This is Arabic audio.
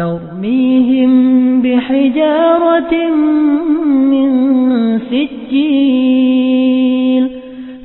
ترميهم بحجارة من سجين.